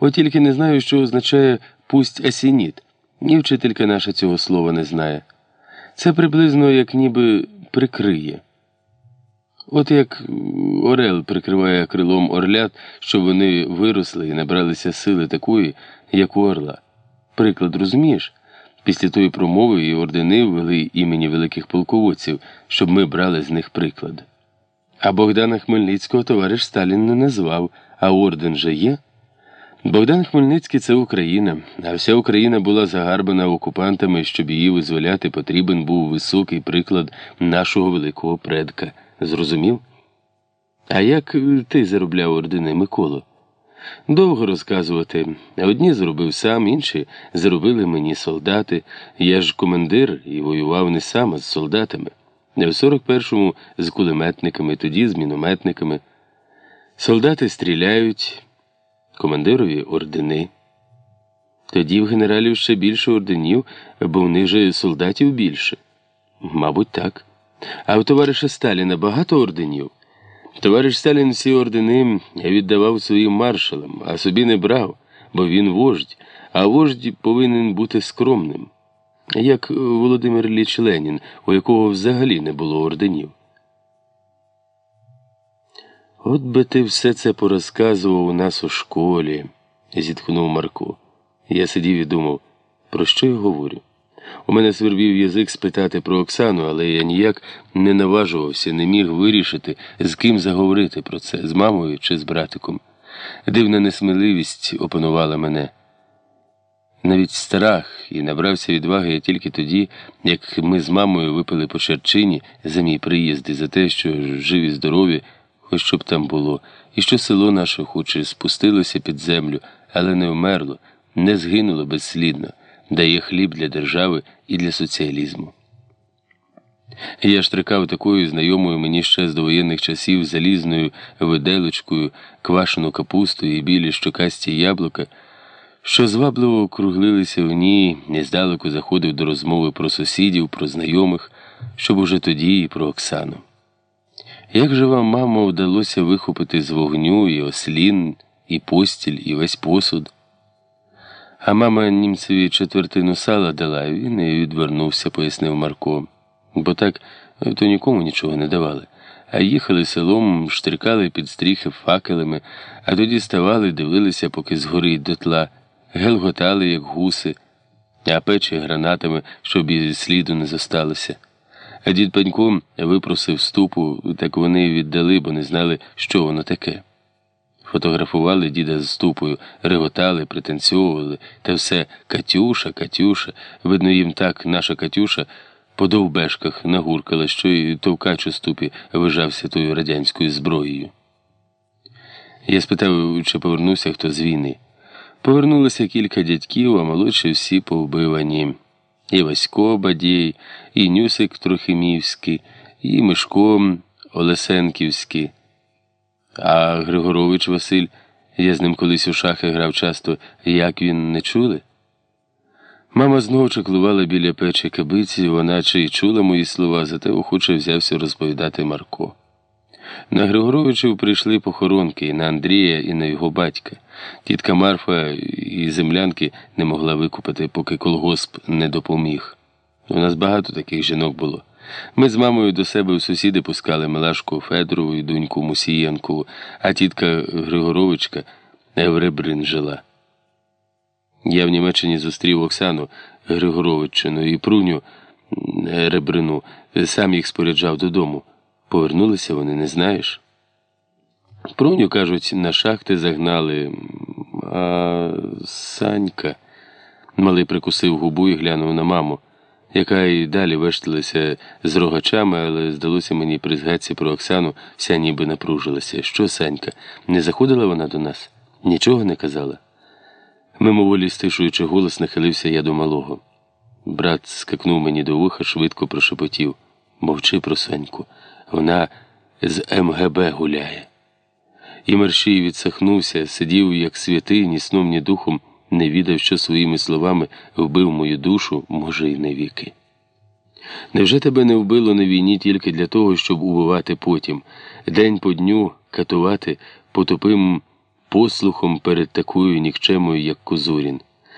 От тільки не знаю, що означає пусть осенит. Ні вчителька наша цього слова не знає. Це приблизно як ніби прикриє. От як Орел прикриває крилом орлят, щоб вони виросли і набралися сили такої, як у орла. Приклад розумієш? Після тої промови і ордени ввели імені великих полководців, щоб ми брали з них приклад. А Богдана Хмельницького товариш Сталін не назвав, а орден же є. Богдан Хмельницький це Україна, а вся Україна була загарбана окупантами, щоб її визволяти, потрібен був високий приклад нашого великого предка. Зрозумів? А як ти заробляв ордени, Миколо? Довго розказувати. Одні зробив сам, інші заробили мені солдати. Я ж командир і воював не сам, а з солдатами. В 41-му з кулеметниками, тоді з мінометниками. Солдати стріляють, командирові ордени. Тоді в генералів ще більше орденів, бо в них же солдатів більше. Мабуть, так. А у товариша Сталіна багато орденів. Товариш Сталін ці ордени віддавав своїм маршалам, а собі не брав, бо він вождь, а вождь повинен бути скромним, як Володимир Ілліч Ленін, у якого взагалі не було орденів. От би ти все це порозказував у нас у школі, зітхнув Марко. Я сидів і думав, про що я говорю? У мене свербів язик спитати про Оксану, але я ніяк не наважувався, не міг вирішити, з ким заговорити про це, з мамою чи з братиком. Дивна несміливість опанувала мене. Навіть страх і набрався відваги я тільки тоді, як ми з мамою випили по черчині за мій приїзд і за те, що живі здорові, хоч щоб там було, і що село наше хоч і спустилося під землю, але не вмерло, не згинуло безслідно дає хліб для держави і для соціалізму. Я штрикав такою знайомою мені ще з довоєнних часів залізною виделочкою, квашену капусту і білі щокасті яблука, що звабливо округлилися в ній, і здалеку заходив до розмови про сусідів, про знайомих, щоб уже тоді і про Оксану. Як же вам, мамо, вдалося вихопити з вогню і ослін, і постіль, і весь посуд? А мама німцеві четвертину сала дала, він і відвернувся, пояснив Марко. Бо так то нікому нічого не давали. А їхали селом, штрикали під стріхи факелами, а тоді ставали, дивилися, поки згорить дотла, гелготали, як гуси, а печі гранатами, щоб і сліду не зосталося. А дід Панько випросив ступу, так вони віддали, бо не знали, що воно таке. Фотографували діда з ступою, реготали, пританцьовували, та все Катюша, Катюша. Видно, їм так наша Катюша по довбешках нагуркала, що й товкач у ступі вижався тою радянською зброєю. Я спитав, чи повернувся хто з війни. Повернулося кілька дядьків, а молодші всі повбивані. І Васько Бадєй, і Нюсик Трохимівський, і Мишко Олесенківський. А Григорович Василь, я з ним колись у шахи грав часто, як він не чули? Мама знову чеклувала біля печі кабиці, вона чи й чула мої слова, зате охоче взявся розповідати Марко. На Григоровичів прийшли похоронки і на Андрія, і на його батька. Тітка Марфа і землянки не могла викупити, поки колгосп не допоміг. У нас багато таких жінок було. Ми з мамою до себе в сусіди пускали Милашку Федорову і доньку Мусієнкову, а тітка Григоровичка Евребрин жила. Я в Німеччині зустрів Оксану Григоровичину і пруню Ребрину, сам їх споряджав додому. Повернулися вони, не знаєш? Пруню, кажуть, на шахти загнали, а Санька. Малий прикусив губу і глянув на маму яка і далі вешталася з рогачами, але здалося мені при згадці про Оксану, вся ніби напружилася. Що, Санька, не заходила вона до нас? Нічого не казала. Мимоволі стишуючи голос, нахилився я до малого. Брат скакнув мені до вуха, швидко прошепотів. Мовчи про Саньку. Вона з МГБ гуляє. І мерщій відсахнувся, сидів, як святий, ні сном, ні духом не відав, що своїми словами вбив мою душу, може, й навіки. Невже тебе не вбило на війні тільки для того, щоб убивати потім, день по дню катувати по тупим послухом перед такою нікчемою, як Козурін.